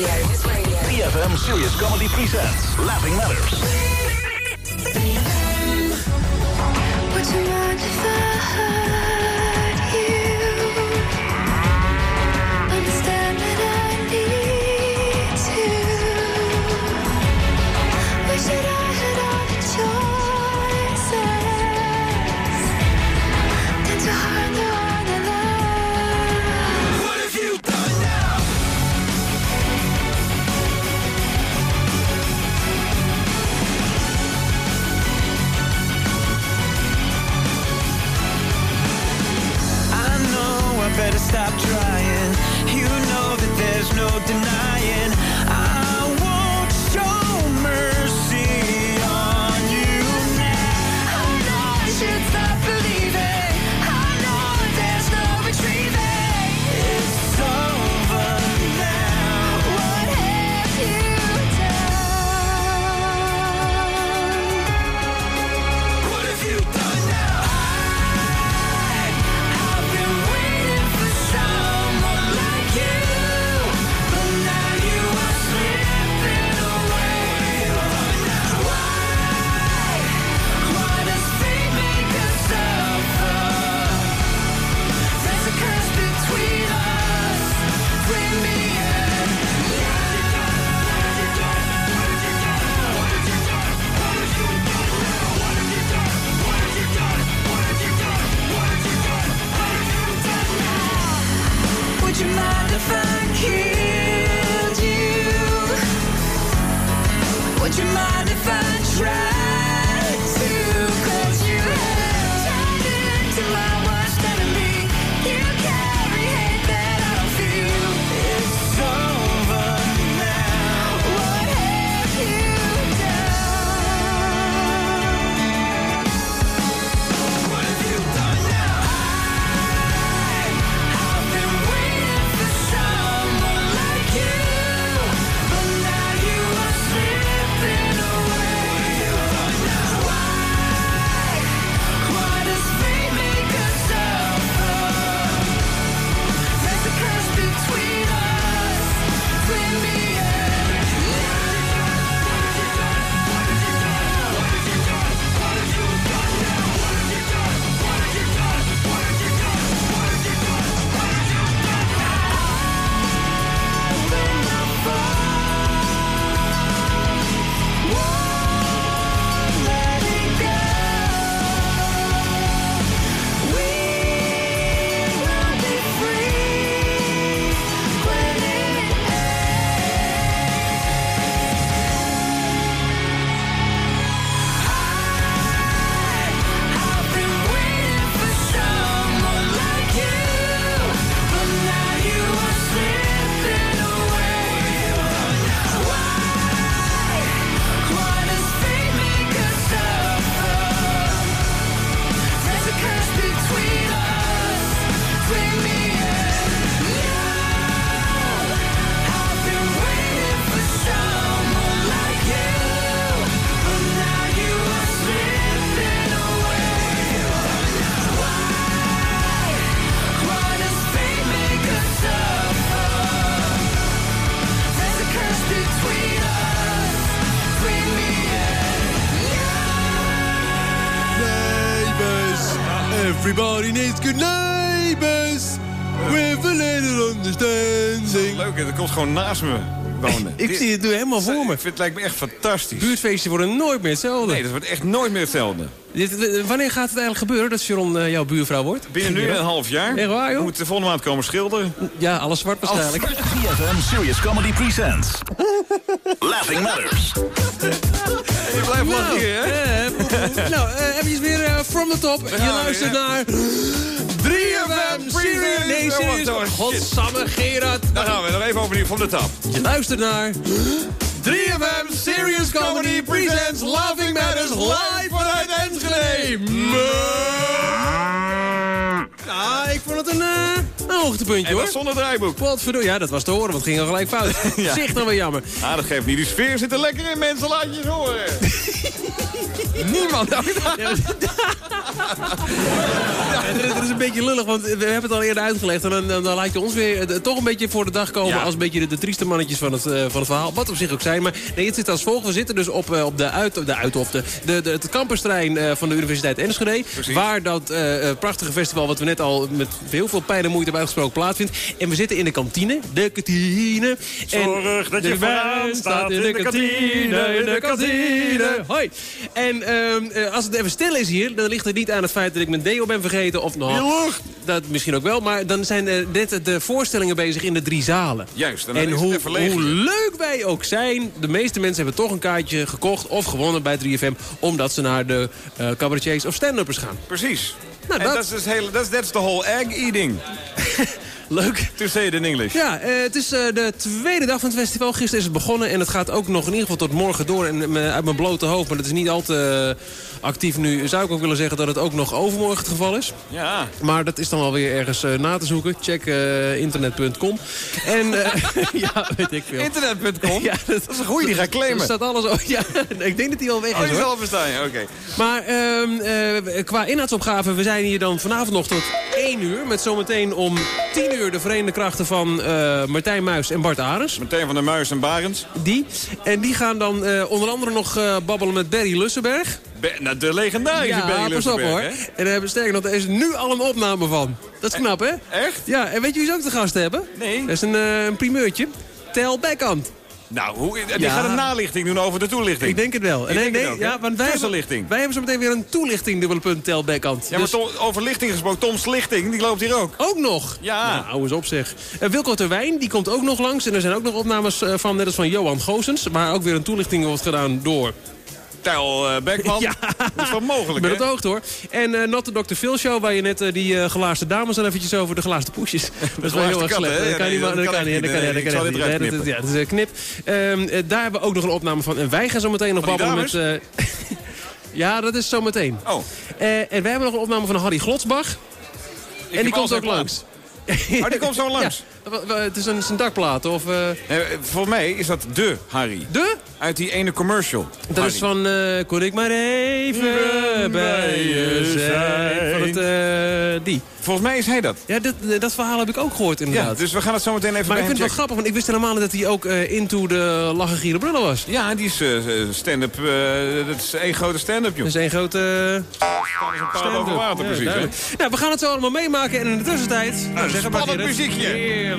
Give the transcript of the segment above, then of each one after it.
Radio. BFM Serious Comedy presents Laughing Matters. gewoon naast me wonen. ik zie het nu helemaal voor me. Ik vind, het lijkt me echt fantastisch. Buurtfeesten worden nooit meer hetzelfde. Nee, dat wordt echt nooit meer hetzelfde. Wanneer gaat het eigenlijk gebeuren dat Sharon eh, jouw buurvrouw wordt? Binnen nu ja. een half jaar. Joh? We moeten de volgende maand komen schilderen. Ja, alles zwart waarschijnlijk. CFM Serious Comedy Presents. Laughing Matters. Je blijft nou, lachen hier, hè? Uh, nou, eh, uh, even weer from the top. Je luistert naar... Drie 3FM Nee, oh, serieus. Godsamme Gerard. Daar gaan we. Nog even overnieuw van de tap. Luister naar... 3FM Serious Comedy presents Laughing Matters live vanuit Enschede. Ah, ik vond het een... Eh, een hoogtepuntje en hoor. zonder draaiboek. Wat verdoe... Ja, dat was te horen, want het ging al gelijk fout. Zicht dan weer jammer. Ah, dat geeft niet. Die sfeer zit er lekker in, mensen. Laat je horen. Niemand dacht dat. Is een beetje lullig, want we hebben het al eerder uitgelegd. En dan, dan, laat je ons weer eh, toch een beetje voor de dag komen... Als een beetje de, de trieste mannetjes van het, eh, van het verhaal. Wat op zich ook zijn. Maar nee, het zit als volgt. We zitten dus op, eh, op de, uit, de Uithof, de, de, het van de Universiteit Enschede. Waar dat prachtige festival wat we net al met heel veel pijn en moeite hebben uitgesproken, plaatsvindt. En we zitten in de kantine. De kantine. Zorg dat je de vooraan staat in de kantine, in de kantine. Hoi. En ehm, eh, als het even stil is hier, dan ligt het niet aan het feit dat ik mijn deo ben vergeten. Of nou, dat misschien ook wel. Maar dan zijn eh, net de voorstellingen bezig in de drie zalen. Juist, en En is het hoe, leuk wij ook zijn, de meeste mensen hebben toch een kaartje gekocht of gewonnen bij 3FM. Omdat ze naar de eh cabaretiers of stand-uppers gaan. Precies. Nou, en dat- dat is dus hele, that's, that's the whole egg eating. Leuk. To say it in English. Ja, eh, het is eh, de tweede dag van het festival. Gisteren is het begonnen en het gaat ook nog in ieder geval tot morgen door. En eh, uit mijn blote hoofd, maar dat is niet al te actief nu. Zou ik ook willen zeggen dat het ook nog overmorgen het geval is. Ja. Maar dat is dan alweer ergens eh, na te zoeken. Check eh, internet.com. En eh, ja, weet ik veel. Internet.com? Ja, dat is een goeie, die ga ik Er claimen. staat alles... Oh, ja, ik denk dat hij al weg Oh, is die hoor. zal verstaan, ja, oké. Maar ehm, eh, qua inhoudsopgave, we zijn hier dan vanavond nog tot 1 uur. Met zometeen om 10 uur de verenigde krachten van Martijn Muis en Bart Arens. Meteen van de Muis en Barends. Die. En die gaan dan onder andere nog babbelen met Barry Lussenberg. Be- nou, de legendarische Barry pas op hoor. hè? En hebben sterker nog, er is nu al een opname van. Dat is knap hè? Echt? Ja, en weet je wie ze ook te gast hebben? Nee. Dat is een, eh, een primeurtje. Tel Beckhand. Nou, hoe, die Ja. gaat een nalichting doen over de toelichting. Ik denk het wel. Ik nee, ook, ja, want wij hebben, wij hebben zo meteen weer een toelichting, dubbele punt, Tel. Ja, maar Dus- Tom, over lichting gesproken, Tom Slichting, die loopt hier ook. Ook nog? Ja. Nou, hou eens op zeg. Uh, Wilco Terwijn, die komt ook nog langs. En er zijn ook nog opnames eh, van, net als van Johan Goosens. Waar ook weer een toelichting wordt gedaan door... Tijl eh, Beckman. Ja. Dat is wel mogelijk, op de hoogte hoor. En eh Natte Dr. Phil Show, waar je net eh, die glazen dames al eventjes over de glazen poesjes. Dat is wel heel erg slecht. Dat kan niet, maar- dat kan niet. Dat kan niet. Ja, dat is een knip. Ehm, eh, daar hebben we ook nog een opname van. En wij gaan zo meteen nog babbelen met... ja, dat is zo meteen. Oh, en wij hebben nog een opname van Harry Glotsbach. En die komt ook langs. Oh, die komt zo langs? Het is een, zijn dakplaat. Of, eh, Eh, volgens mij is dat de Harry. de? Uit die ene commercial. Dat Harry. is van, eh, kon ik maar even bij je zijn. Van het, die. Volgens mij is hij dat. Ja, dat, dat verhaal heb ik ook gehoord Ja, inderdaad. dus we gaan het zo meteen even maar ik vind het wel grappig, want ik wist helemaal niet dat hij ook into de lachen gieren brullen was. Ja, die is stand-up. dat is één grote stand-up, joh. Dat is één grote Dat is een paar stand-up. boven water, Ja, precies. Nou, we gaan het zo allemaal meemaken en in de tussentijd... Nou, maar, spannend muziekje.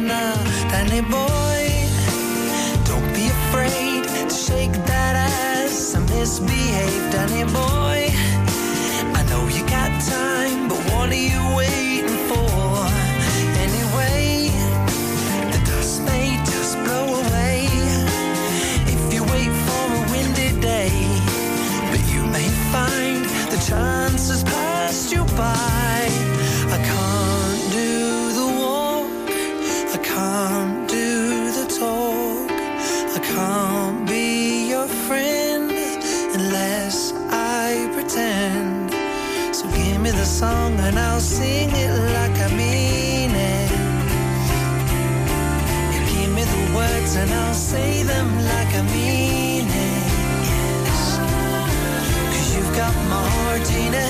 na na na Danny boy, don't be afraid to shake that ass and misbehave, Danny boy. I know you got time, but what are you waiting for? Anyway, the dust may just blow away if you wait for a windy day. But you may find the chances passed you by. seen it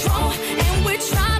control. And we try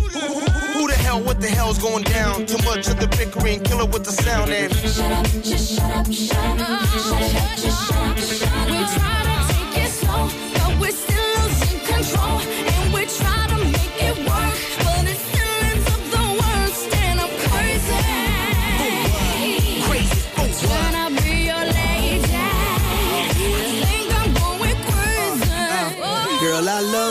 who, who the hell, what the hell's going down? Too much of the bickering, killer with the sound and. Shut up, just shut up, shut up, shut up, just shut up, shut up. We try to take it slow, but we're still losing control. And we try to make it work, but it still ends up the worst. And I'm crazy. Crazy, oh, what? Trying to be your lady. I think I'm going crazy. Girl, our love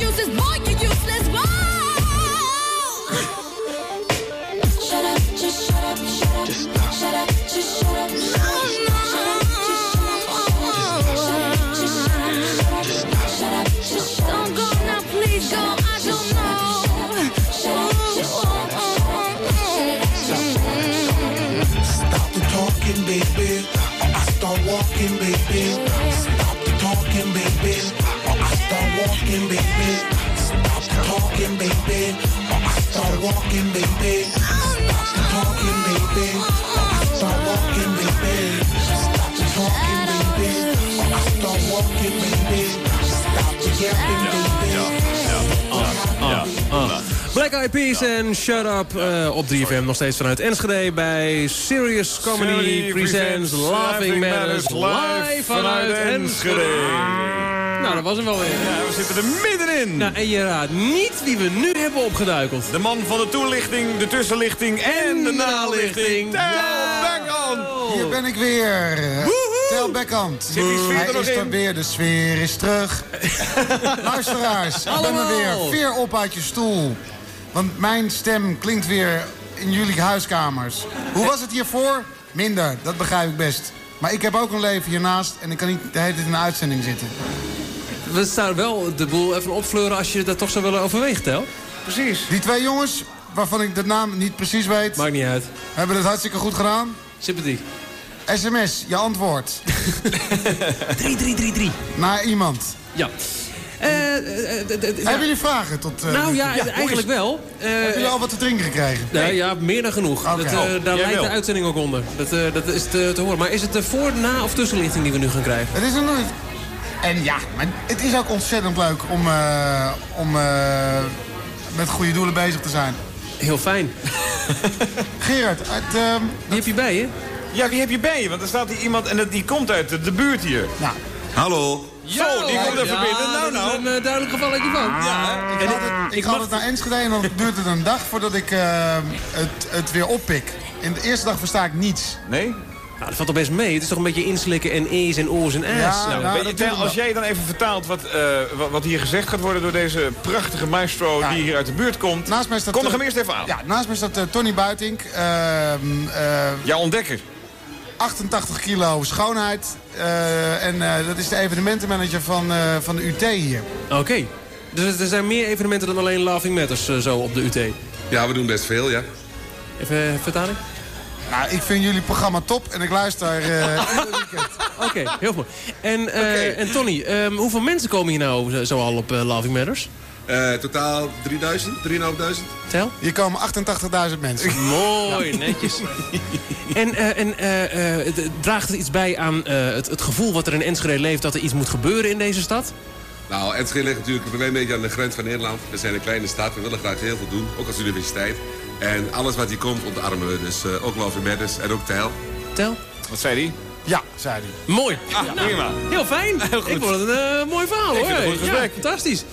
excuses. Boy, you're useless. Whoa! Shut up, just shut up, shut up. Just stop. Shut up, just shut up. No, walking, baby. Stop talking, baby. Start walking, baby. Stop talking, baby. Or I start walking, baby. Black Eyed Peas en Shut Up eh, op 3FM. Nog steeds vanuit Enschede bij Serious Comedy presents Laughing Matters live vanuit Enschede. Nou, dat was hem wel weer. Ja, we zitten er middenin. Nou, en je raadt niet wie we nu hebben opgeduikeld. De man van de toelichting, de tussenlichting en de nalichting. Tel Beckham. Hier ben ik weer. Tel Beckhant. Zit die sfeer er Hij nog is er in? weer, de sfeer is terug. Luisteraars, ik ben er weer. Veer op uit je stoel. Want mijn stem klinkt weer in jullie huiskamers. Hoe was het hiervoor? Minder, dat begrijp ik best. Maar ik heb ook een leven hiernaast en ik kan niet de hele tijd in een uitzending zitten. We staan wel de boel even opfleuren als je dat toch zou willen overwegen, Tel. Precies. Die twee jongens, waarvan ik de naam niet precies weet... Maakt niet uit. hebben het hartstikke goed gedaan. Sympathie. SMS, je antwoord. 3333. Naar iemand. Ja. Eh, eh, eh, Hebben jullie vragen tot... eh, nou ja, eigenlijk wel. Eh, Hebben jullie al wat te drinken gekregen? Nee, ja, meer dan genoeg. Daar lijkt de uitzending ook onder. Dat, eh, dat is te, horen. Maar is het de voor, na of tussenlichting die we nu gaan krijgen? Het is een nooit. En ja, maar het is ook ontzettend leuk om, eh, om eh, met goede doelen bezig te zijn. Heel fijn. Gerard, het, ehm, Die heb je bij je? Ja, wie heb je bij je? Want er staat hier iemand en dat- die komt uit de, de buurt hier. nou, Hallo. Zo, die komt even Ja, binnen. Nou, nou. een eh, duidelijk gevalletje van. Ja, ik ik- het, ik ik mag- het naar Enschede en dan duurt het een dag voordat ik het, het weer oppik. In de eerste dag versta ik niets. nee? Nou, dat valt toch best mee. Het is toch een beetje inslikken en e's en o's en a's. Ja, Nou, nou, je, als jij dan even vertaalt wat, eh, wat, wat hier gezegd gaat worden door deze prachtige maestro Ja. die hier uit de buurt komt. Naast mij staat, Kondig hem eerst even aan. Ja, naast mij staat eh, Tony Buitink. ehm, eh, Jouw ontdekker. 88 kilo schoonheid. eh, en eh, dat is de evenementenmanager van, eh, van de UT hier. Oké. Dus er zijn meer evenementen dan alleen Laughing Matters zo op de UT. Ja, we doen best veel, ja. Even vertaling? Nou, ik vind jullie programma top en ik luister eh, weekend. Oké, heel mooi. En, eh, en Tony, ehm, hoeveel mensen komen hier nou zo- zo al op eh, Laughing Matters? Eh, totaal 3000, 3500. Tel? Hier komen 88.000 mensen. Mooi, netjes. En, eh, en eh, eh, draagt het iets bij aan eh, het, het gevoel wat er in Enschede leeft... dat er iets moet gebeuren in deze stad? Nou, Enschede ligt natuurlijk een klein beetje aan de grens van Nederland. We zijn een kleine stad, we willen graag heel veel doen, ook als universiteit. En alles wat hier komt omarmen we, dus eh, ook Love Matters en ook Tijl. Tel? Wat zei die? Ja, zei hij. Mooi. Ah, prima. Heel fijn. Heel goed. Ik vond het een eh, mooi verhaal, Ik hoor. vind het een goed Ja, gesprek. fantastisch.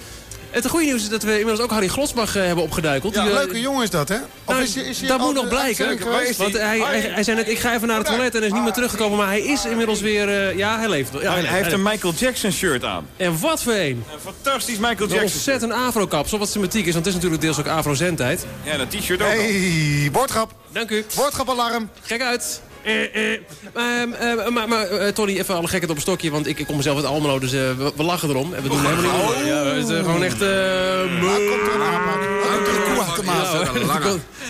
Het goede nieuws is dat we inmiddels ook Harry Glosbach eh, hebben opgeduikeld. Ja, Die, eh, leuke jongen is dat, hè? Nou, is is dat moet nog blijken. Want hij, hij, hij zei net, ik ga even naar het toilet en is niet meer teruggekomen. Maar hij is inmiddels weer... eh, ja, hij leeft. Ja, Hij, leeft, heeft een. Michael Jackson shirt aan. En wat voor een. Een fantastisch Michael Een Jackson. ontzettend afro-kapsel, wat sympathiek is. Want het is natuurlijk deels ook afro-zendtijd. Ja, dat t-shirt ook. Hey, woordgrap. Dank u. Woordgrapalarm. Gek uit. Eh, eh. Ehm, eh, maar maar eh, Tony, even alle gekheid op een stokje. Want ik, ik kom mezelf uit Almelo, dus we, we lachen erom. En we doen helemaal niet meer. Ja, het is gewoon echt...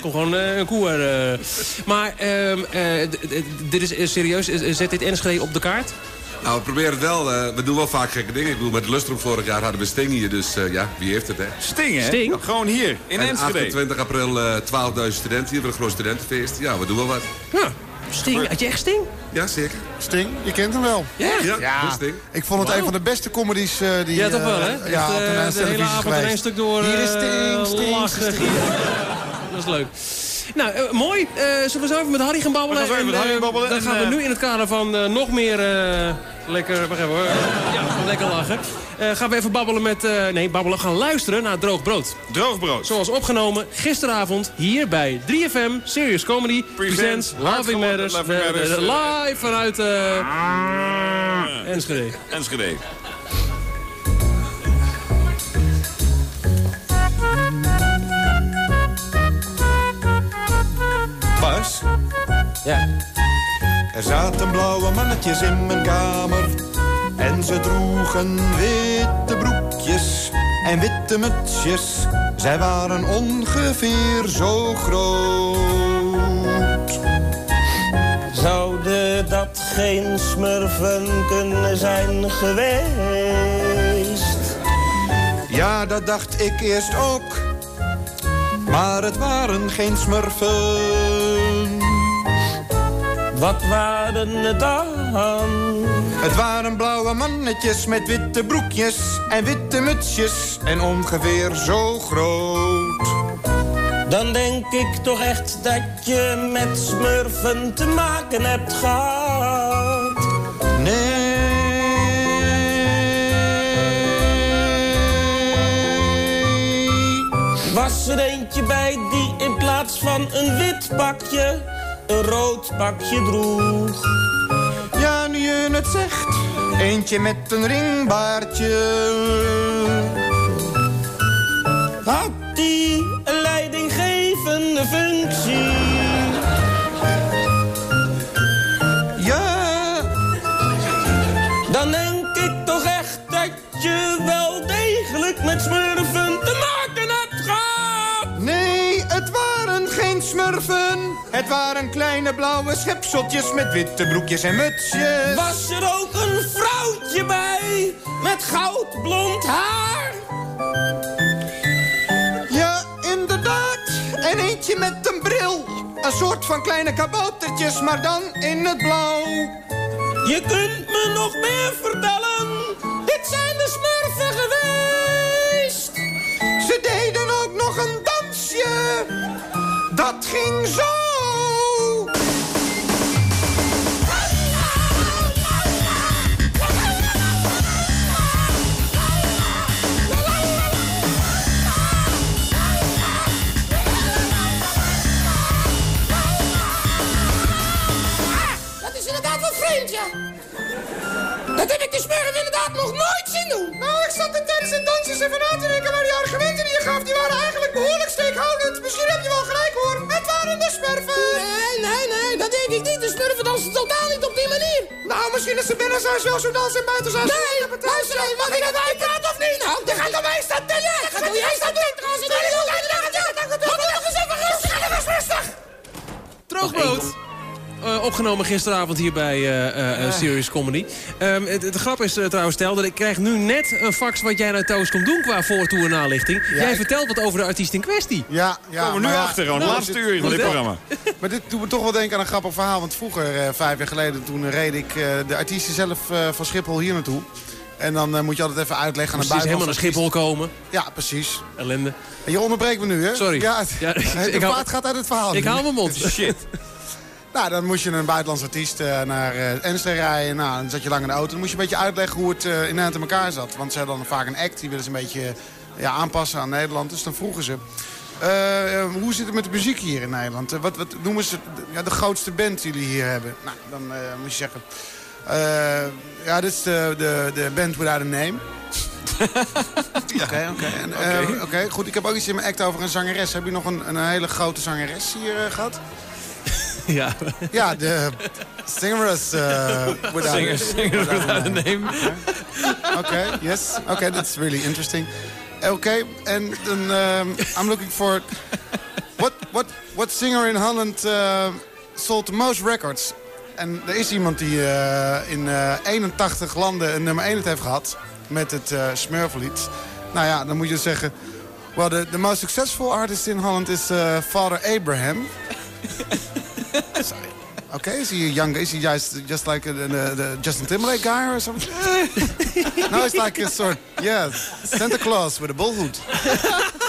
komt gewoon een koe er. Maar ehm, eh, dit is serieus. Zet dit Enschede op de kaart? Nou, we proberen het wel. we doen wel vaak gekke dingen. Ik bedoel, met de Lustrum vorig jaar hadden we Sting hier, dus eh, ja, wie heeft het, hè? Sting, hè? Sting? Gewoon hier, in en Enschede. 28 april eh 12.000 studenten hier voor een groot studentenfeest. Ja, we doen wel wat. Ja. Sting. Had je echt Sting? Ja, zeker. Sting, je kent hem wel. Ja. Ja, Sting. Ik vond het een van de beste comedies eh, die... Ja, toch wel, hè? eh, ja, op de eh, Nederlandse de hele avond één geweest. stuk door Hier is Sting, Sting. Sting. Dat is leuk. Nou, eh, mooi. Eh, zullen we zo even met Harry gaan babbelen? We gaan En, met Harry babbelen Dan en, gaan we eh, nu in het kader van nog meer lekker... Wacht even hoor. Ja, lekker lachen. Gaan we even babbelen met... nee, babbelen. Gaan luisteren naar Droog Brood. Droogbrood. Zoals opgenomen gisteravond hier bij 3FM Serious Comedy Presents Loving Matters. Live vanuit eh Enschede. Enschede. Ja. er zaten blauwe mannetjes in mijn kamer. En ze droegen witte broekjes en witte mutsjes. Zij waren ongeveer zo groot. Zouden dat geen smurfen kunnen zijn geweest? Ja, dat dacht ik eerst ook. Maar het waren geen smurfen. Wat waren het dan? Het waren blauwe mannetjes met witte broekjes en witte mutsjes en ongeveer zo groot. Dan denk ik toch echt dat je met smurfen te maken hebt gehad. Nee. Was er eentje bij die in plaats van een wit pakje een rood pakje droeg? Ja, nu je het zegt, eentje met een ringbaardje. Had die een leidinggevende functie? Ja, Dan denk ik toch echt dat je wel degelijk met smurfen te maken hebt gehad. nee, het waren geen smurfen. Het waren kleine blauwe schepseltjes met witte broekjes en mutsjes. Was er ook een vrouwtje bij met goudblond haar? Ja, inderdaad. En eentje met een bril. Een soort van kleine kaboutertjes, maar dan in het blauw. Je kunt me nog meer vertellen. Dit zijn de smurfen geweest. Ze deden ook nog een dansje. Dat ging zo. Dat heb ik de smurf inderdaad nog nooit zien doen. Nou, ik zat er tijdens het dansen even na te denken... maar die argumenten die je gaf, die waren eigenlijk behoorlijk steekhoudend. Misschien heb je wel gelijk, hoor. Het waren de smurfen. Nee, nee, nee, dat denk ik niet. De smurfen dansen totaal niet op die manier. Nou, misschien is de binnenhuis wel zo dansen en buitenshuis... Nee, luister even, mag ik dat uitpraten of niet? Nou, dan gaat dan mij staan tellen. Ga doe jij staan tellen. Doe nog eens even rustig. Ga nog eens rustig. Droogbrood. Eh, opgenomen gisteravond hier bij eh, eh, eh, Serious Comedy. Ehm, het, het grap is trouwens, Tel, dat ik krijg nu net een fax wat jij nou trouwens komt doen qua voortour nalichting. jij vertelt wat over de artiest in kwestie. Ja, ja. Komen we nu achter, Ron. nou, Laatste dit- uur van dit programma. Maar dit doet me toch wel denken aan een grappig verhaal. Want vroeger, vijf jaar geleden, toen reed ik de artiesten zelf van Schiphol hier naartoe. En dan moet je altijd even uitleggen aan de dus helemaal naar buitenlandse Schiphol komen. Ja, precies. Ellende. En je onderbreekt me nu, hè? Sorry. Ja, het- Ja, de ik hou- paard gaat uit het verhaal Ik nu. haal mijn mond. Shit. Nou, dan moest je een buitenlands artiest eh, naar eh Enschede rijden. Nou, dan zat je lang in de auto. Dan moest je een beetje uitleggen hoe het eh, in Nederland in elkaar zat. Want ze hadden dan vaak een act. Die willen ze een beetje ja, aanpassen aan Nederland. Dus dan vroegen ze... hoe zit het met de muziek hier in Nederland? Wat, wat noemen ze de, ja, de grootste band die jullie hier hebben? Nou, dan moet je zeggen... ja, dit is de, de, de band without a name. Oké, oké. Oké, goed. Ik heb ook iets in mijn act over een zangeres. Heb je nog een, een hele grote zangeres hier eh, gehad? Ja. Ja, de Singerus uh, without, Singer- singer without a name. Oké, yes. Oké, that's really interesting. Oké, en dan um, I'm looking for... What, what, what singer in Holland uh, sold the most records? En er is iemand die uh, in uh, 81 landen een nummer 1 heeft gehad. Met het uh, Smurflied. Nou ja, dan moet je zeggen... Well, the, the most successful artist in Holland is Father Abraham. Okay, is he younger? Is he just just like the, the Justin Timberlake guy or something? no, it's like a sort, yeah, Santa Claus with a.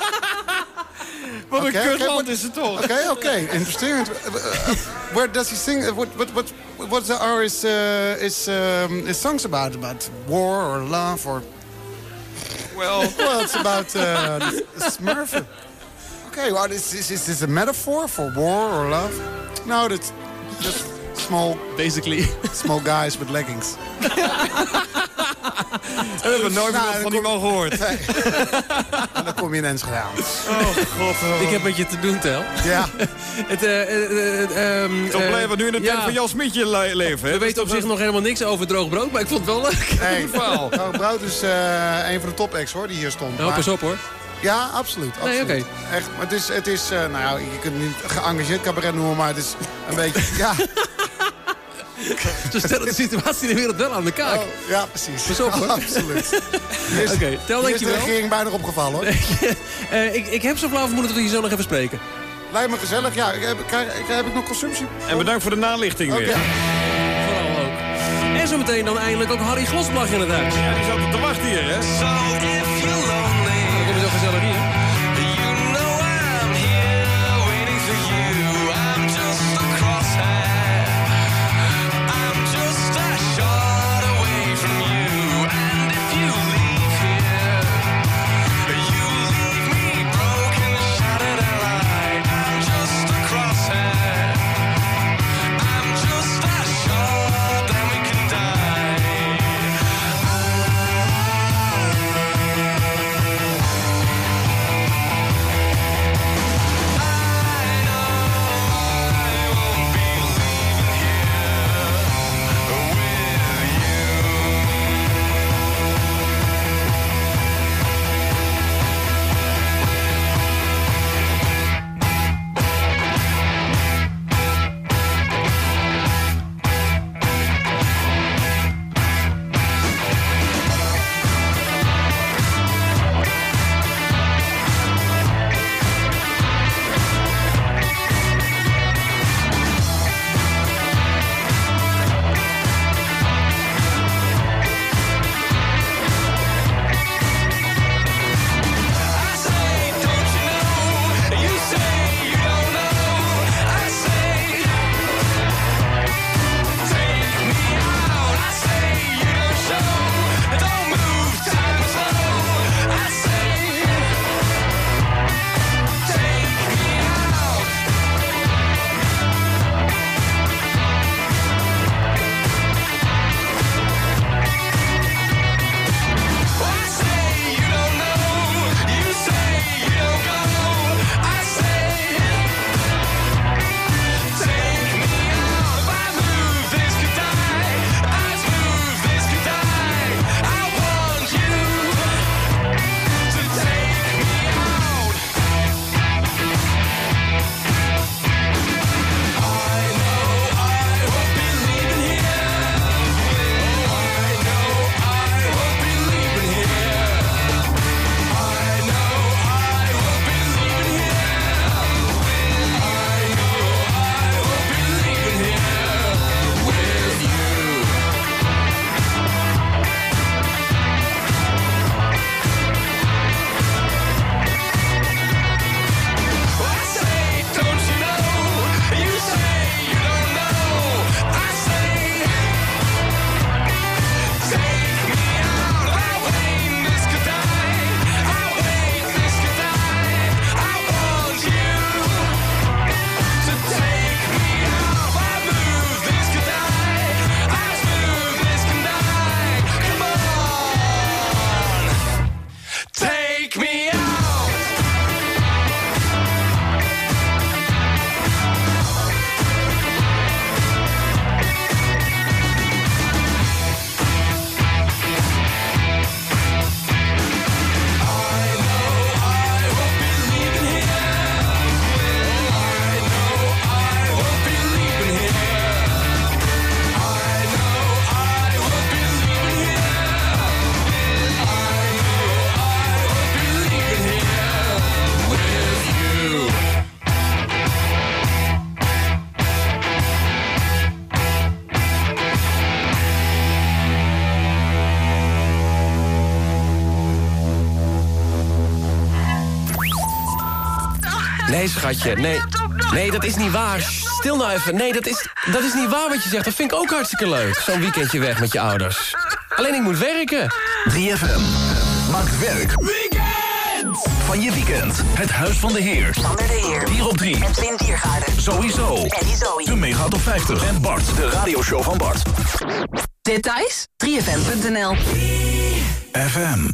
Wat een Okay, kutland okay, is het toch? Okay, okay, interesting. Uh, uh, where does he sing? What what what what are his uh, his um, his songs about? About war or love or? Well, well, it's about uh, Smurf. Okay, well, is, is, is this a metaphor for war or love? No, that's just small, basically, small guys with leggings. We hebben nooit meer van die man gehoord. Nee. en dan kom je ineens gedaan. Oh, god. Ik heb met je te doen, Tel. Ja. het, uh, uh, um, Zo blij we nu in de tijd van Jan Smitje le leven. Hè? We weten op zich nog helemaal niks over droog brood, maar ik vond het wel leuk. Nee. Nou, Brood is uh, een van de top-acts hoor, die hier stond. Nou, pas op hoor. Ja, absoluut. absoluut. Nee, oké. Echt, maar het is, het is uh, nou ja, je kunt het niet geëngageerd cabaret noemen, maar het is een beetje, ja. Ze stellen de situatie in de wereld wel aan de kaak. Oh, ja, precies. Pas op hoor. absoluut. Oké, okay, tel dankjewel. is de regering bijna opgevallen hoor. uh, ik, ik heb zo flauw vermoeden dat we hier zo nog even spreken. Lijkt me gezellig. Ja, ik heb, krijg, ik, heb ik nog consumptie? En bedankt voor de nalichting okay. weer. Ja. Vooral ook. En zometeen dan eindelijk ook Harry Glosblag in het huis. Ja, die zat te wachten hier, hè? So schatje, nee. Nee, dat is niet waar. Stil nou even. Nee, dat is, dat is niet waar wat je zegt. Dat vind ik ook hartstikke leuk. Zo'n weekendje weg met je ouders. Alleen ik moet werken. 3FM. Maak werk Weekend! van je weekend. Het Huis van de Heer. Sander de Heer. Hier op 3. Edwin Diergaarden. Sowieso. Eddie Zoe. De Mega Top 50. En Bart, de radioshow van Bart. Details? 3fm.nl FM.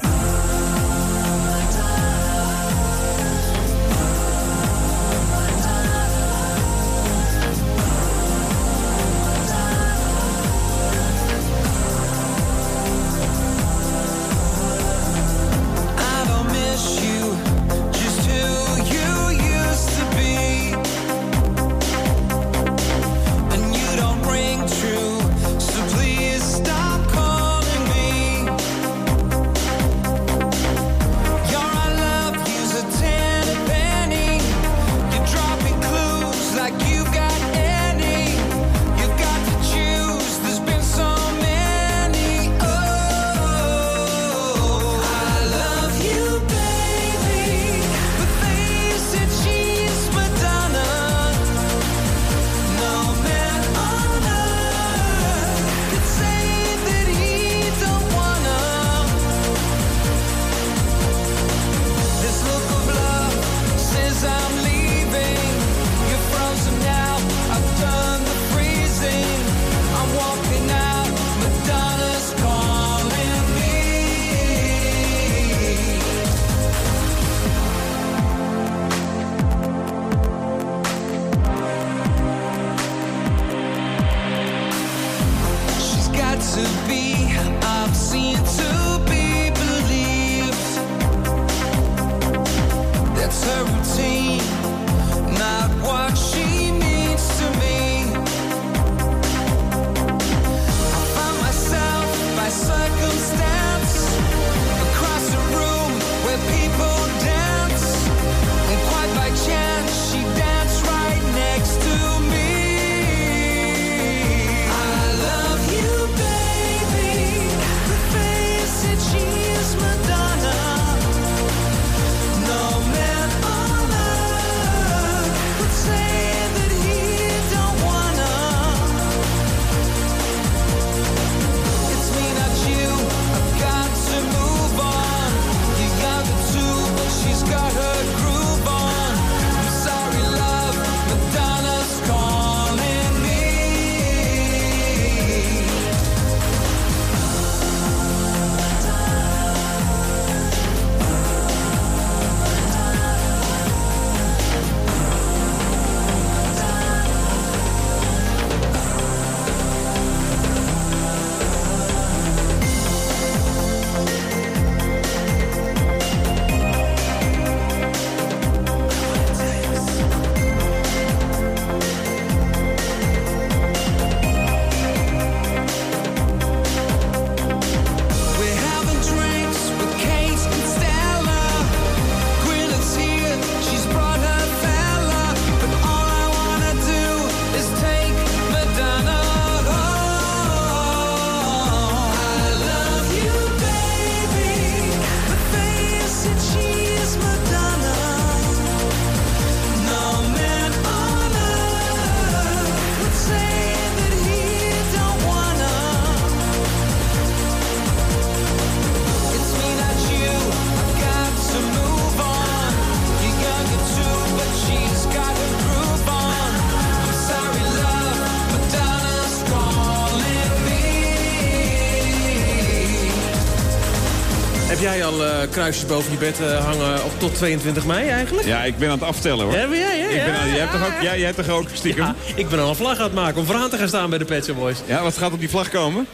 Kruisjes boven je bed eh, hangen op tot 22 mei eigenlijk? Ja, ik ben aan het aftellen hoor. Ja? Ik ben Ja, aan, jij, ja, hebt toch ook, ja. jij, jij hebt toch ook stiekem? Ja, ik ben al een vlag aan het maken om vooraan te gaan staan bij de Pet Shop Boys. Ja, wat gaat op die vlag komen?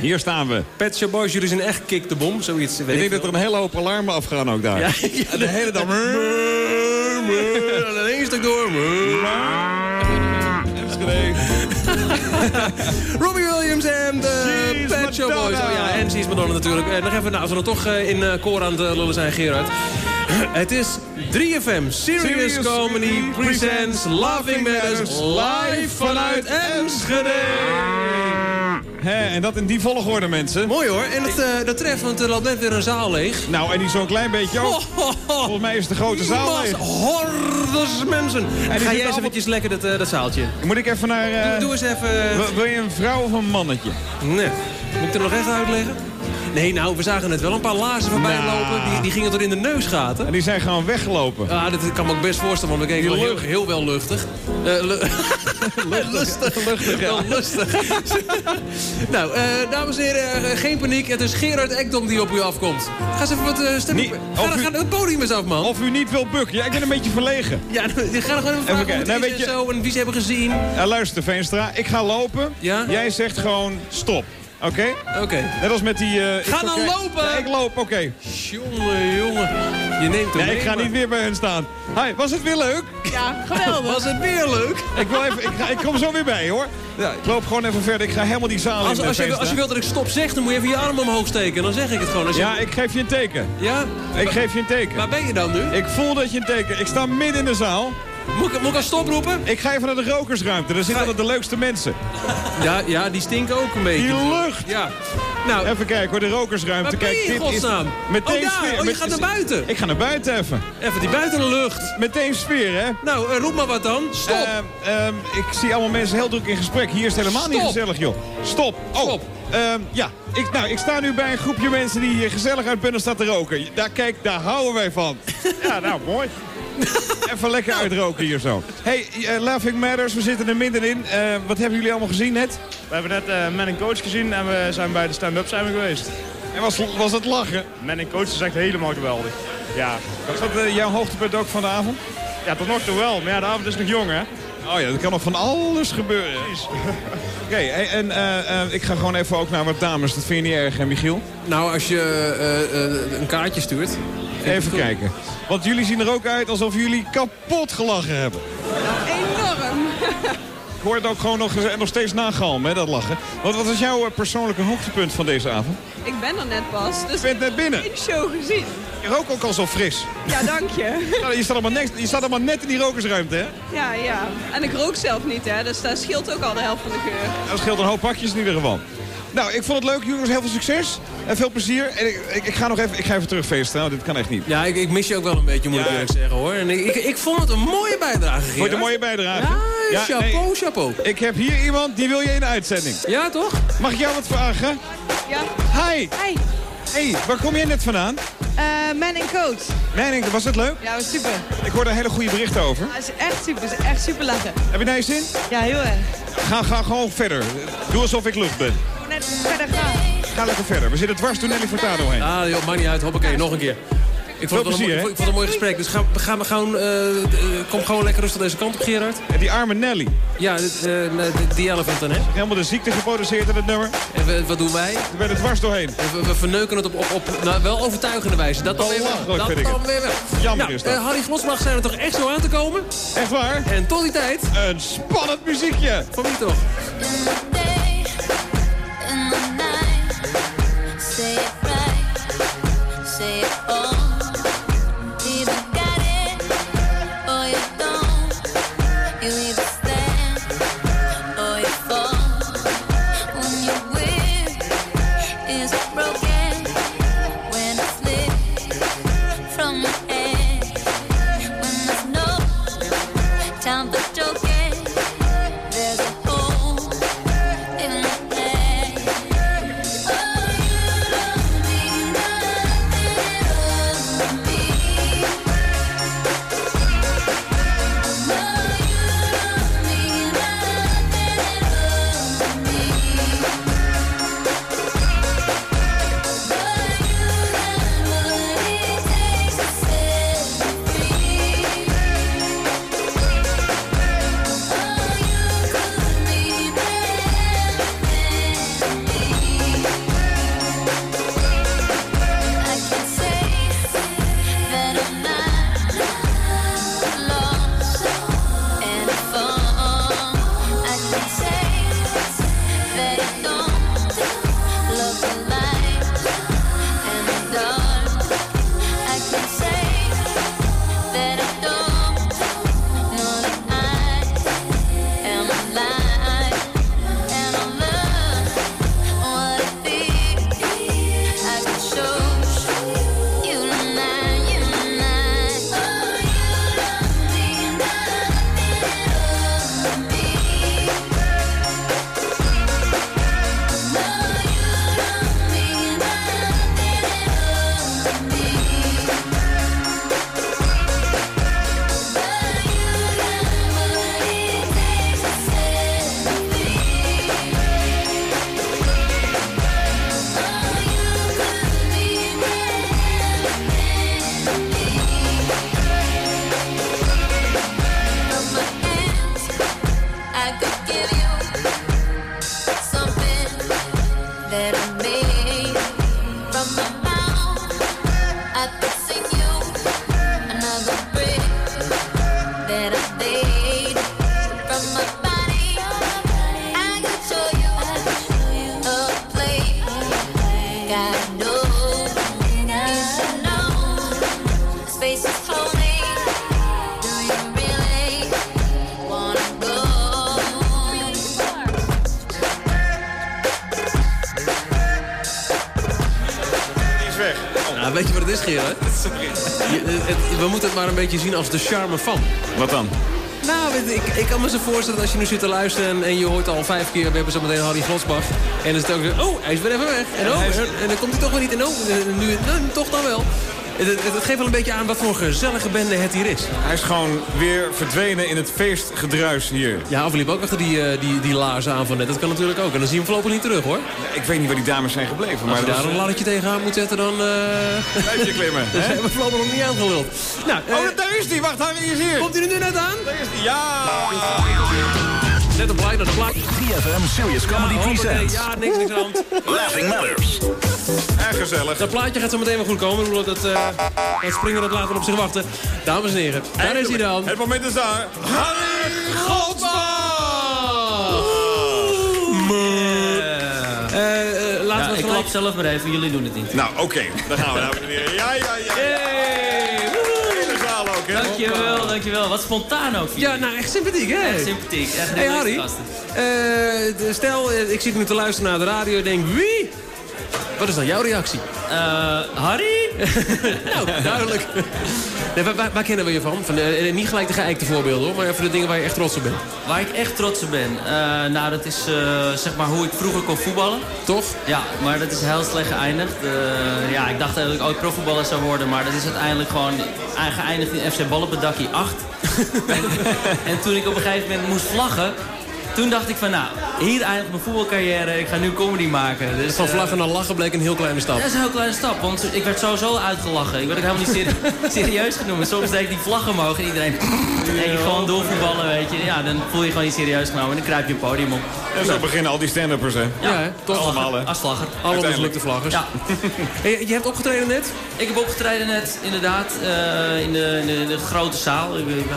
Hier staan we. Pet Shop Boys, jullie zijn echt kick de bom, zoiets. Weet Ik denk dat er een hele hoop alarmen afgaan ook daar. Ja, de hele dag... En één stuk door. Robbie Williams en de She's Pet Shop Boys. Oh ja, en She's Madonna natuurlijk. Eh, nog even, nou, als we dan toch eh, in eh, koor aan het lullen zijn, Gerard. Het is 3FM Serious, Comedy presents Laughing Matters live vanuit Enschede. Hè, en dat in die volgorde, mensen. Mooi hoor. En het, eh, dat treft, want er loopt net weer een zaal leeg. Nou, en die zo'n klein beetje ook. Volgens mij is de grote zaal Mas- leeg. Hordes mensen. die Ga zitten jij eens allemaal- eventjes lekker dat, eh, dat zaaltje. Moet ik even naar... eh, Doe, doe eens even... wil- Wil je een vrouw of een mannetje? Nee. Moet ik er nog echt uitleggen? Nee, nou, we zagen net wel een paar laarzen voorbij Nou. lopen. Die, die gingen tot in de neusgaten. En die zijn gewoon weggelopen. Ja, dat kan me ook best voorstellen, want we keken heel, heel wel luchtig. Eh, lu- lustig. Lustig, Wel lustig. nou, eh, dames en heren, eh, geen paniek. Het is Gerard Ekdom die op u afkomt. Ga eens even wat stemmen. Ga, of dan- u- ga het podium eens af, man. Of u niet wil bukken. Ja, ik ben een beetje verlegen. Ja, dan- ga er gewoon even vragen het Nou, weet je- zo. En wie ze hebben gezien. Ja, luister, Veenstra. Ik ga lopen. Ja? Jij zegt gewoon stop. Oké? Oké. Net als met die... eh, Ga ik- dan lopen! Ja, ik loop, oké. Jongen, jongen. Je neemt hem Nee, ik ga niet weer bij hen staan. Hi, was het weer leuk? Ja, geweldig. Was het weer leuk? Ik, wil even, ik, ga, ik kom zo weer bij, hoor. Ja, ik loop gewoon even verder. Ik ga helemaal die zaal Als, in. als, eh, je, als je wilt dat ik stop zeg, dan moet je even je arm omhoog steken. Dan zeg ik het gewoon. Als je... Ja, ik geef je een teken. Ja? Ik geef je een teken. Waar ben je dan nu? Ik voel dat je een teken... Ik sta midden in de zaal. Moet ik, moet ik al stop roepen? Ik ga even naar de rokersruimte. Daar zitten altijd de leukste mensen. Ja, ja, die stinken ook een beetje. Die lucht. Ja. Nou, Even kijken hoor, de rokersruimte. Waar Kijk, dit is meteen Oh, sfeer. Oh, je gaat naar buiten. Ik ga naar buiten even. even die buitenlucht. Meteen sfeer, hè? Nou, eh, roep maar wat dan. Stop. Ehm, ehm, ik zie allemaal mensen heel druk in gesprek. Hier is het helemaal niet gezellig, joh. Stop. Oh. Stop. Ehm, ja, ik, nou, ik sta nu bij een groepje mensen die hier gezellig uit binnen staan te roken. Daar, kijk, daar houden wij van. ja, nou, mooi. Even lekker uitroken hier zo. Hey, eh, Laughing Matters, we zitten er middenin. Eh, wat hebben jullie allemaal gezien net? We hebben net uh, Man Coach gezien en we zijn bij de stand-up zijn we geweest. En was, was het lachen? Man Coach is echt helemaal geweldig. Ja. Was dat jouw hoogtepunt ook van de avond? Ja, tot nog toe wel. Maar ja, de avond is nog jong, hè? Oh ja, er kan nog van alles gebeuren. Oké, en en, eh, eh, ik ga gewoon even ook naar wat dames. Dat vind je niet erg, hè, Michiel? Nou, als je eh, een kaartje stuurt... Even kijken. Want jullie zien er ook uit alsof jullie kapot gelachen hebben. Enorm. Ik hoor het ook gewoon nog, nog steeds nagalmen, hè, dat lachen. Wat, wat was jouw eh, persoonlijke hoogtepunt van deze avond? Ik ben er net pas, dus Je bent net binnen. ik heb show gezien. Je rookt ook al zo fris. Ja, dank je. Nou, je, staat allemaal net, je staat allemaal net in die rokersruimte, hè? Ja, ja. En ik rook zelf niet, hè, dus dat scheelt ook al de helft van de geur. Dat scheelt een hoop pakjes in ieder geval. Nou, ik vond het leuk, jongens. Heel veel succes. En veel plezier. En ik, ik, ik ga nog even, ik ga even terug feesten. Nou, dit kan echt niet. Ja, ik, ik mis je ook wel een beetje, moet ik eerlijk zeggen, hoor. En ik, ik, ik vond het een mooie bijdrage, Vond je een mooie bijdrage? Ja, chapeau, nee. chapeau. Ik heb hier iemand, die wil je in de uitzending. Ja, toch? Mag ik jou wat vragen? Ja. Hi. Hi, Hey, waar kom je net vandaan? eh Man in Coat. Meining, was het leuk? Ja, was super. Ik hoorde een hele goede berichten over. Ja, is echt super, is echt super lachen. Heb je naar je zin? Ja, heel erg. Ga, ga gewoon verder. Doe alsof ik lucht ben. Verder gaan. Ga lekker verder. We zitten dwars door Nelly Furtado heen. Ah, joh, maakt niet uit. Hoppakee, nog een keer. Ik vond, het plezier, een, mooi- ik vond het een mooi gesprek. Dus ga, ga maar gewoon, kom gewoon lekker rustig deze kant op, Gerard. En die arme Nelly. Ja, dit, eh, die- die elephant dan, hè? Helemaal de ziekte geproduceerd in het nummer. En we- wat doen wij? We er dwars doorheen. We, we verneuken het op, op, op nou, wel overtuigende wijze. Dat dan weer wel. Dat vind ik dan weer wel. Jammer nou, is dat. eh, Harry Glotsbach zijn er toch echt zo aan te komen? Echt waar? En tot die tijd... Een spannend muziekje. Van wie toch? Say it maar een beetje zien als de charme van. Wat dan? Nou, ik, ik kan me zo voorstellen dat als je nu zit te luisteren... en, en je hoort al vijf keer, we hebben zo meteen Harry Glotsbach. En dan is het ook zo, oh, hij is weer even weg. En, oh, en, en dan komt hij toch weer niet. En oh, nu, nou, toch dan wel. Het, het, het geeft wel een beetje aan wat voor een gezellige bende het hier is. Hij is gewoon weer verdwenen in het feestgedruis hier. Ja, of liep ook achter die, eh, die, die laarzen aan van net. Dat kan natuurlijk ook. En dan zie je hem voorlopig niet terug, hoor. Ik weet niet waar die dames zijn gebleven. Als Maar je daar een laddertje tegenaan moet zetten, dan... eh Blijf je klimmen. hè? zijn we voorlopig nog niet aangeluld. Nou, eh, Oh, daar is die. Wacht, Harry is hier. komt hij er nu net aan? Daar is die. Ja. Zet hem blij naar de plaat. 3FM Serious Comedy. Presents. Ja, niks, niks aan. Laughing Matters. Erg gezellig. Dat plaatje gaat zo meteen wel goed komen. Bedoel, Dat, eh dat springen dat laten we op zich wachten. Dames en heren, daar is hij dan. Het moment is daar. Harry Godsma! Eh, eh, laten Ja, we ik klap zelf maar even, jullie doen het niet. Nou, oké. Dan gaan we, dames en heren. Ja, ja, ja. Hele zaal ook, hè? Dankjewel, dankjewel. Wat spontaan ook. Ja, nou, echt sympathiek, hè? Echt sympathiek. Echt Hey Harry, eh, stel, ik zit nu te luisteren naar de radio en denk, wie? Wat is dan jouw reactie? Eh, Harry? nou, duidelijk. Nee, waar, kennen we je van? van eh, niet gelijk de geëikte voorbeelden, hoor, maar even de dingen waar je echt trots op bent. Waar ik echt trots op ben? Eh, nou, dat is zeg maar hoe ik vroeger kon voetballen. Toch? Ja, maar dat is heel slecht geëindigd. Ja, ik dacht dat ik ooit profvoetballer zou worden, maar dat is uiteindelijk gewoon geëindigd in FC Ballenbedakkie 8. en, en toen ik op een gegeven moment moest vlaggen, toen dacht ik van nou, hier eindigt mijn voetbalcarrière, ik ga nu comedy maken. Dus, Van eh, vlaggen naar lachen bleek een heel kleine stap. dat is een heel kleine stap, want ik werd sowieso uitgelachen. Ik werd ook helemaal niet seri- serieus genomen. Soms deed ik die vlag omhoog en iedereen... En je gewoon doorvoetballen, weet je. Ja, dan voel je gewoon niet serieus genomen en dan kruip je een podium op. En zo beginnen al die stand-uppers, hè? Ja, hè? Toch? Allemaal, hè? Als vlagger. Alle Uiteindelijk. mislukte vlaggers. Ja. Hey, je hebt opgetreden net? Ik heb opgetreden net, inderdaad, eh, in, de, in de, de grote zaal.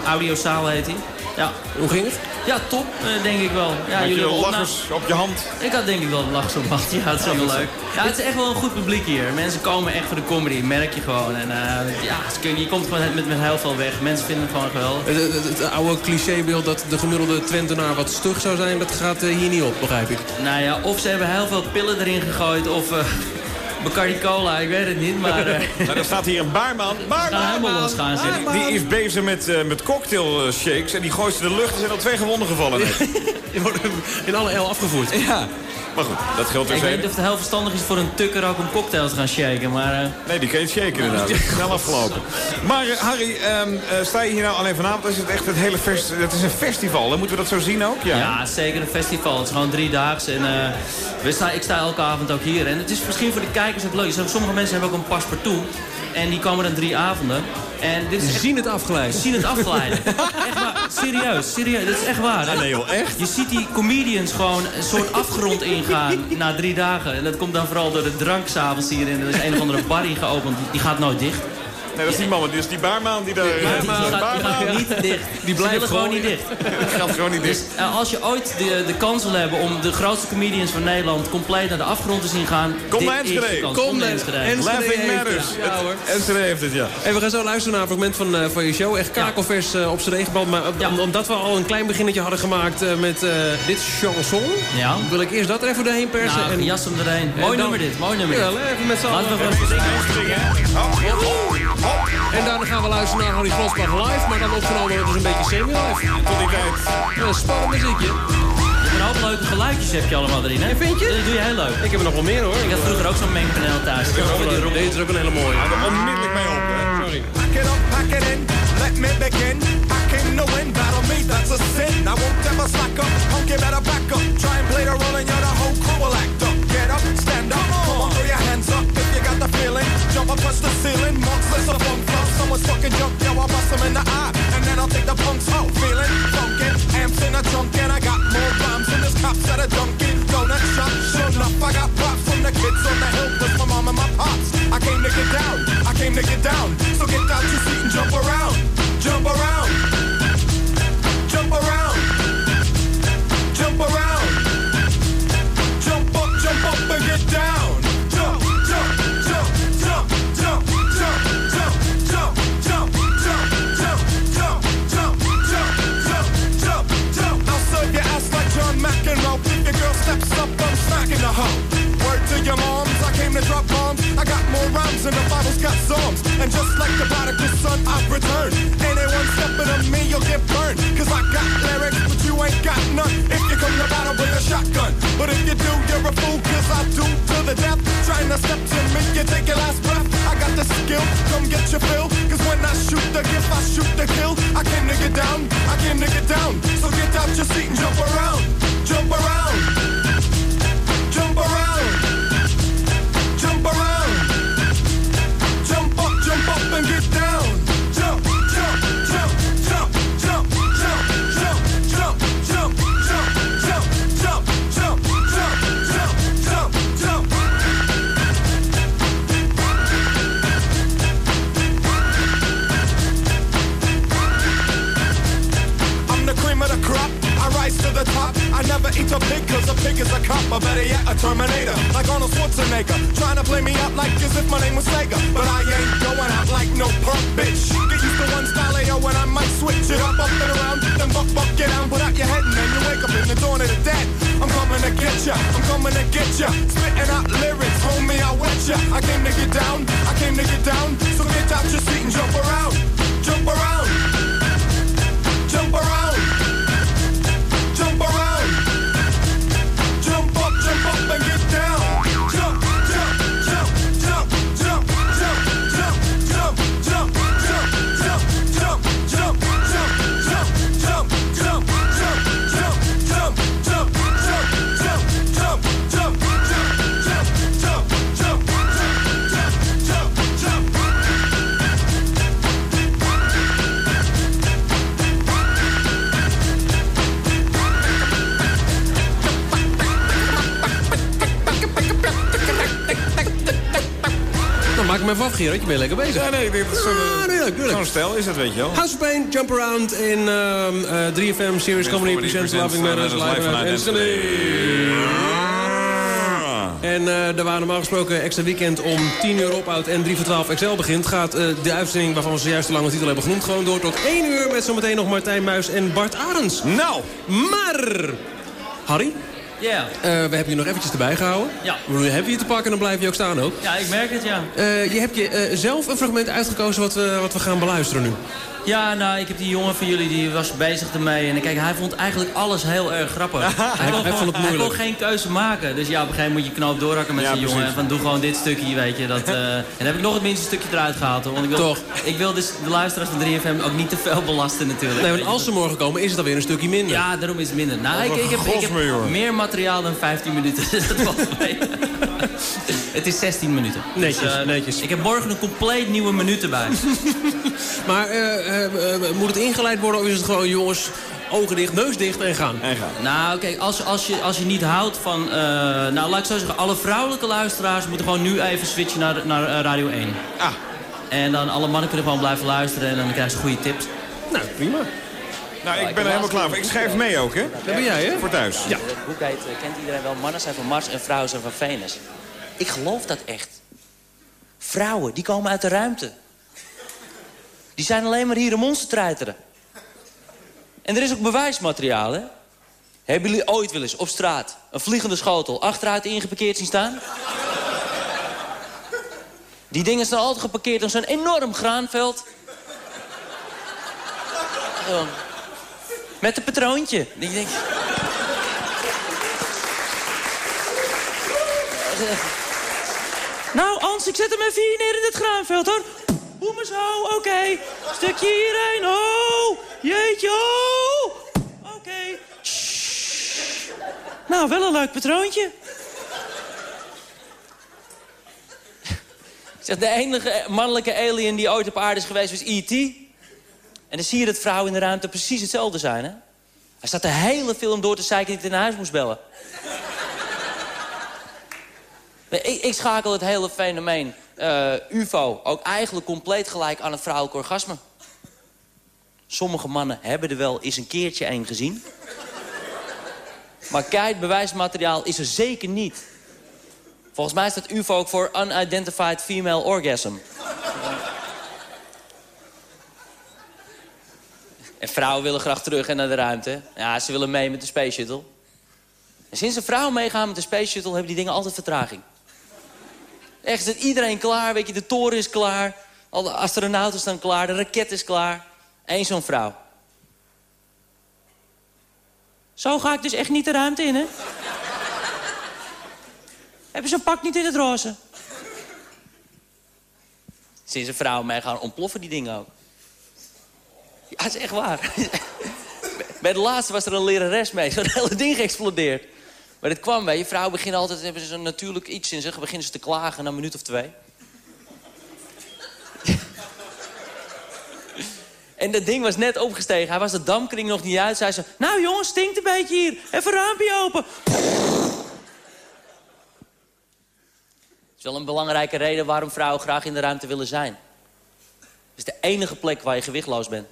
Audiozaal heet die. Ja. Hoe ging het? Ja, top, eh, denk ik wel. Ja, Met je hebben lachers op je hand. Ik had denk ik wel lachers op mijn hand. Ja, het is wel leuk. Ja, het is echt wel een goed publiek hier. Mensen komen echt voor de comedy, merk je gewoon. En eh, ja, je komt gewoon met, met heel veel weg. Mensen vinden het gewoon geweldig. Het, het- het oude clichébeeld dat de gemiddelde Twentenaar wat stug zou zijn, dat gaat eh, hier niet op, begrijp ik. Nou ja, of ze hebben heel veel pillen erin gegooid of eh Bacardi Cola, ik weet het niet. Maar eh, Nou, er staat hier een baarman. helemaal los gaan. Die, die is bezig met, eh, met cocktail shakes en die gooit ze de lucht. Er zijn al twee gewonden gevallen. Die worden in alle el afgevoerd. Ja, maar goed, dat geldt Ik weet niet of het heel verstandig is voor een tukker ook om cocktails te gaan shaken, maar... eh, Nee, die kan je shaken inderdaad. Dat is snel afgelopen. Maar eh, Harry, ehm, eh, sta je hier nou alleen vanavond? Is het echt het hele fest, het is een festival, hè? moeten we dat zo zien ook? Ja, zeker een festival. Het is gewoon driedaags. En, we staan, ik sta elke avond ook hier. En het is misschien voor de kijkers ook leuk. Sommige mensen hebben ook een paspartout. En die komen dan drie avonden. En dit is Ze echt- zien het afgeleid. Ze zien het afgeleiden. echt waar. Serieus, serieus. Dat is echt waar. Nee joh, echt? Je ziet die comedians gewoon een soort afgrond ingaan na drie dagen. En dat komt dan vooral door de drank s'avonds hier. En er is een of andere bar in geopend. Die gaat nooit dicht. Nee, dat is die man, die is die baarman die daar... Die gaat, die gaat niet dicht. Die blijft gewoon gewoon- niet dicht. Die gaat gewoon niet Dus dicht. eh, als je ooit de, de kans wil hebben om de grootste comedians van Nederland compleet naar de afgrond te zien gaan... Kom naar Enschede. Kom naar Enschede. Enschede. Laughing heeft Matters. het. Ja, hoor. Enschede heeft het, ja. En we gaan zo luisteren naar een fragment van, eh, van je show. Echt kakelvers eh, op zijn regenband. Maar omdat we al een klein beginnetje hadden gemaakt eh, met eh, dit chanson... Ja. wil ik eerst dat er even doorheen persen. Nou, en, jas hem erheen. en Mooi nummer dit, mooi nummer Ja, even met z'n allen. Laten we even En daarna gaan we luisteren naar Harry Glasbach live. Maar dan opgenomen dus een beetje semi-live. Tot die tijd. Ja, spannend muziekje. Een hoop leuke geluidjes heb je allemaal erin, hè? Ja, vind je? Dat doe je heel leuk. Ik heb er nog wel meer hoor. Ik had vroeger ook zo'n mengpaneel thuis. Die rommel. Deze is ook een hele mooie. Ga er onmiddellijk mee op, hè. Sorry. Pack it up, pack it in, let me begin. I came to win, battle me, that's a sin. I won't ever slack up, you better back up. Try and play the role and you're the whole crew will act up. Get up, stand up, less of funk flow. Someone's fucking jump, yo, I'll bust them in the eye. And then I'll take the punks out, feeling funkin'. Amps in a and I got more rhymes than this cops at a Dunkin' Donut shop. Sure enough, I got props from the kids on the hill with my mom and my pops. I came to get down, I came to get down. So get out your seat and jump around, than the Bible's got psalms. And just like the prodigal son, I've returned. Anyone stepping on me, you'll get burned. Cause I got lyrics, but you ain't got none. If you come to battle with a shotgun. But if you do, you're a fool, cause I do to the death. Trying to step to me, you take your last breath. I got the skill. Come get your fill, cause when I shoot the gift, I shoot the kill. I to get down, I to get down. So get out your seat and jump around, jump around, down. Terminator. Like Arnold Schwarzenegger. Trying to play me out like as if my name was Sega. But I ain't going out like no punk bitch. Get used to one style yo, when I might switch it up, up and around. Then buck, buck, get down, put out your head and then you wake up in the dawn of the dead. I'm coming to get ya. I'm coming to get ya. Spitting out lyrics, homie, I wet ya. I came to get down. I came to get down. So get out your seat and jump around. Me even af, Gerard. Je bent lekker bezig. Ja, nee, dit is zo'n Ah, nee, zo'n stijl is het, weet je wel. House Pain, Jump Around in ehm, eh, 3FM Series Comedy Presents Loving Matters live vanuit Enschede. En eh er waren normaal gesproken extra weekend om 10 uur opout en 3 voor 12 XL begint. Gaat eh, de uitzending waarvan we zojuist de lange titel hebben genoemd gewoon door tot 1 uur met zometeen nog Martijn Muis en Bart Arends. Nou! Maar, Harry, Ja. eh, we hebben je nog eventjes erbij gehouden. Ja. We hebben je te pakken en dan blijf je ook staan ook. Ja, ik merk het, ja. Eh, je hebt je eh, zelf een fragment uitgekozen wat we, wat we gaan beluisteren nu. Ja, nou, ik heb die jongen van jullie, die was bezig ermee. En kijk, hij vond eigenlijk alles heel erg grappig. hij, kon hij vond het hij kon moeilijk. geen keuze maken. Dus ja, op een gegeven moment moet je knoop doorhakken met Ja, die jongen. precies. Van, doe gewoon dit stukje, weet je. Dat, eh, en dan heb ik nog het minste stukje eruit gehaald. hoor. Want ik wil, Toch. Ik wil dus de luisteraars van 3FM ook niet te veel belasten natuurlijk. Nee, want als ze morgen komen is het alweer een stukje minder. Ja, daarom is het minder. Nou, Wat ik, heb, ik meer materiaal dan 15 minuten. Dat valt mee. het is 16 minuten. Netjes, Dus, eh, netjes. Ik heb morgen een compleet nieuwe minuut erbij. Maar eh, moet het ingeleid worden of is het gewoon jongens, ogen dicht, neus dicht en gaan? En gaan. Nou, kijk, als, als, je, als je niet houdt van... eh, nou, laat ik zo zeggen, alle vrouwelijke luisteraars moeten gewoon nu even switchen naar, naar eh, Radio 1. Ah. En dan alle mannen kunnen gewoon blijven luisteren en dan krijgen ze goede tips. Nou, prima. Nou, ik ben er helemaal klaar voor. Ik schrijf mee ook, hè? Dat ben jij, hè? Voor thuis. Ja. Het boek heet, eh, kent iedereen wel, Mannen zijn van Mars en vrouwen zijn van Venus. Ik geloof dat echt. Vrouwen, die komen uit de ruimte. Die zijn alleen maar hier om ons te. En er is ook bewijsmateriaal, hè? Hebben jullie ooit wel eens op straat een vliegende schotel achteruit ingeparkeerd zien staan? Die dingen staan altijd geparkeerd op zo'n enorm graanveld. Gewoon. Met een patroontje. Denk... Nou, Ans, ik zet hem even hier neer in het graanveld, hoor. Hoe maar zo, oké. Stukje hierheen, oh. Jeetje, oh. Oké. Shh. Nou, wel een leuk patroontje. Ik zeg, de enige mannelijke alien die ooit op aarde is geweest was E.T. En dan zie je dat vrouwen in de ruimte precies hetzelfde zijn, hè? Hij staat de hele film door te zeiken dat hij naar huis moest bellen. Ik, ik schakel het hele fenomeen eh, UFO ook eigenlijk compleet gelijk aan het vrouwelijk orgasme. Sommige mannen hebben er wel eens een keertje een gezien. Maar kijk, bewijsmateriaal is er zeker niet. Volgens mij staat UFO ook voor Unidentified Female Orgasm. En vrouwen willen graag terug en naar de ruimte. Ja, ze willen mee met de Space Shuttle. En sinds de vrouwen meegaan met de Space Shuttle... hebben die dingen altijd vertraging. Echt, zit iedereen klaar, weet je, de toren is klaar. Al de astronauten staan klaar, de raket is klaar. Eén zo'n vrouw. Zo ga ik dus echt niet de ruimte in, hè? Hebben ze een pak niet in het roze? Sinds een vrouw mij gaan ontploffen, die dingen ook. Ja, dat is echt waar. Bij de laatste was er een lerares mee. Zo'n hele ding geëxplodeerd. Maar dit kwam bij. Je vrouwen beginnen altijd, hebben ze zo'n natuurlijk iets in zich. beginnen ze te klagen na een minuut of twee. En dat ding was net opgestegen. Hij was de damkring nog niet uit. Zei ze, nou jongens, stinkt een beetje hier. Even een raampje open. Het is wel een belangrijke reden waarom vrouwen graag in de ruimte willen zijn. Het is de enige plek waar je gewichtloos bent.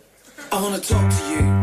I wanna talk to you.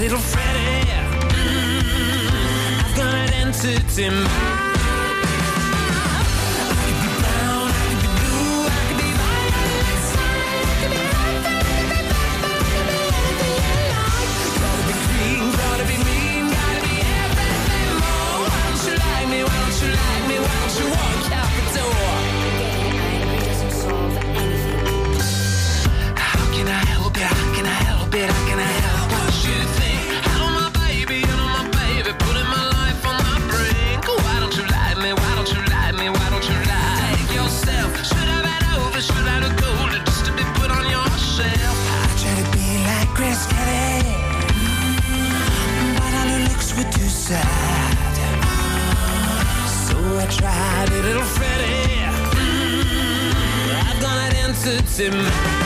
little Freddy. I've got an answer to my sad. So I tried a little Freddie. Mm, I've got an entity mind. brown,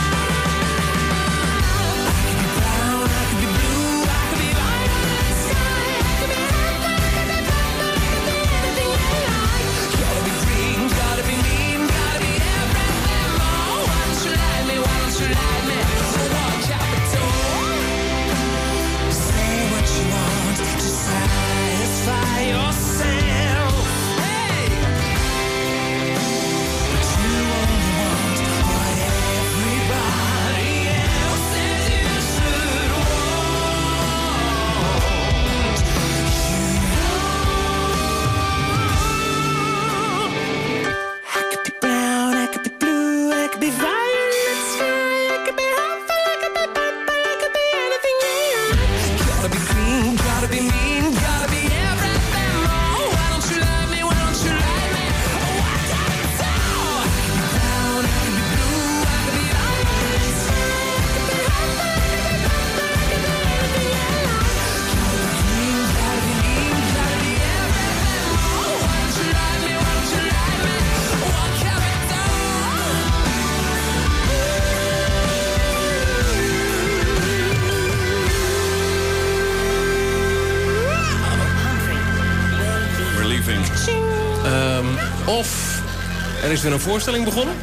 is weer een voorstelling begonnen.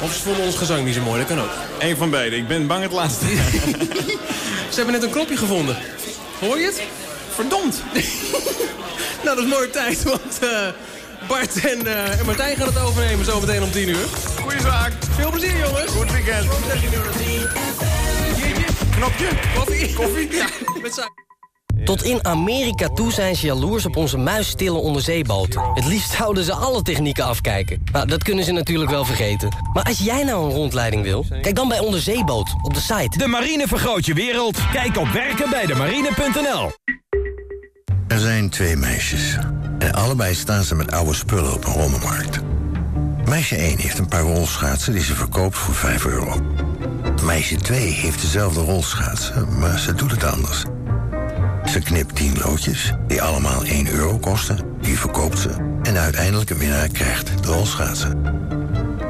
Of ze vonden ons gezang niet zo mooi, dat kan ook. Eén van beide. Ik ben bang het laatste. Ze hebben net een knopje gevonden. Hoor je het? Verdomd. nou, dat is mooie tijd, want eh, Bart en, eh, en Martijn gaan het overnemen zo meteen om 10 uur. Goeie zaak. Veel plezier, jongens. Goed weekend. Knopje. Koffie. Koffie. Ja. Tot in Amerika toe zijn ze jaloers op onze muisstille onderzeeboten. Het liefst houden ze alle technieken afkijken. Nou, dat kunnen ze natuurlijk wel vergeten. Maar als jij nou een rondleiding wil, kijk dan bij Onderzeeboot op de site. De marine vergroot je wereld. Kijk op werkenbijdemarine.nl Er zijn twee meisjes. En allebei staan ze met oude spullen op een rommelmarkt. Meisje 1 heeft een paar rolschaatsen die ze verkoopt voor 5 euro. Meisje 2 heeft dezelfde rolschaatsen, maar ze doet het anders. Ze knipt 10 loodjes, die allemaal 1 euro kosten. Die verkoopt ze. En de uiteindelijke winnaar krijgt de rolschaatsen.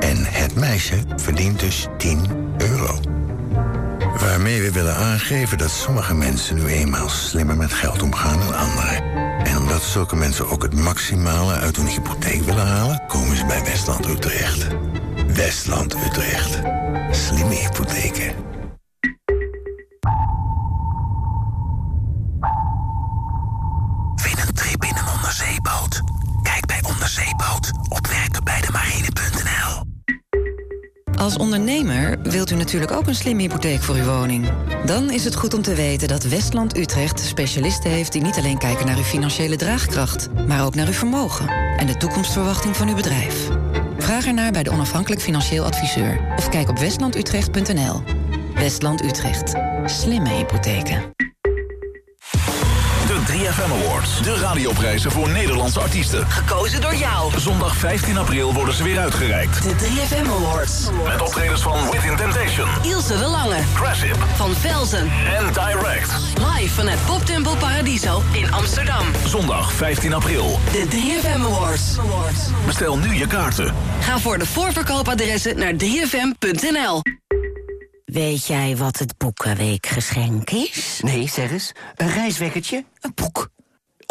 En het meisje verdient dus 10 euro. Waarmee we willen aangeven dat sommige mensen nu eenmaal slimmer met geld omgaan dan anderen. En omdat zulke mensen ook het maximale uit hun hypotheek willen halen, komen ze bij Westland Utrecht. Westland Utrecht. Slimme hypotheken. Als ondernemer wilt u natuurlijk ook een slimme hypotheek voor uw woning. Dan is het goed om te weten dat Westland Utrecht specialisten heeft... die niet alleen kijken naar uw financiële draagkracht... maar ook naar uw vermogen en de toekomstverwachting van uw bedrijf. Vraag ernaar bij de onafhankelijk financieel adviseur... of kijk op westlandutrecht.nl. Westland Utrecht. Slimme hypotheken. De 3FM Awards. De radioprijzen voor Nederlandse artiesten. Gekozen door jou. Zondag 15 april worden ze weer uitgereikt. De 3FM Awards. Met optredens van Within Temptation, Ilse de Lange. Craship Van Velzen. en Direct. Live vanuit Poptempel Paradiso in Amsterdam. Zondag 15 april. De 3FM Awards. Bestel nu je kaarten. Ga voor de voorverkoopadressen naar 3fm.nl. Weet jij wat het Boekenweekgeschenk is? Nee, zeg eens. Een reiswekkertje? Een boek.